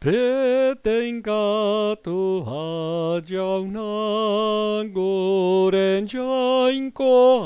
Petenkatu hajauna goren jainkoa,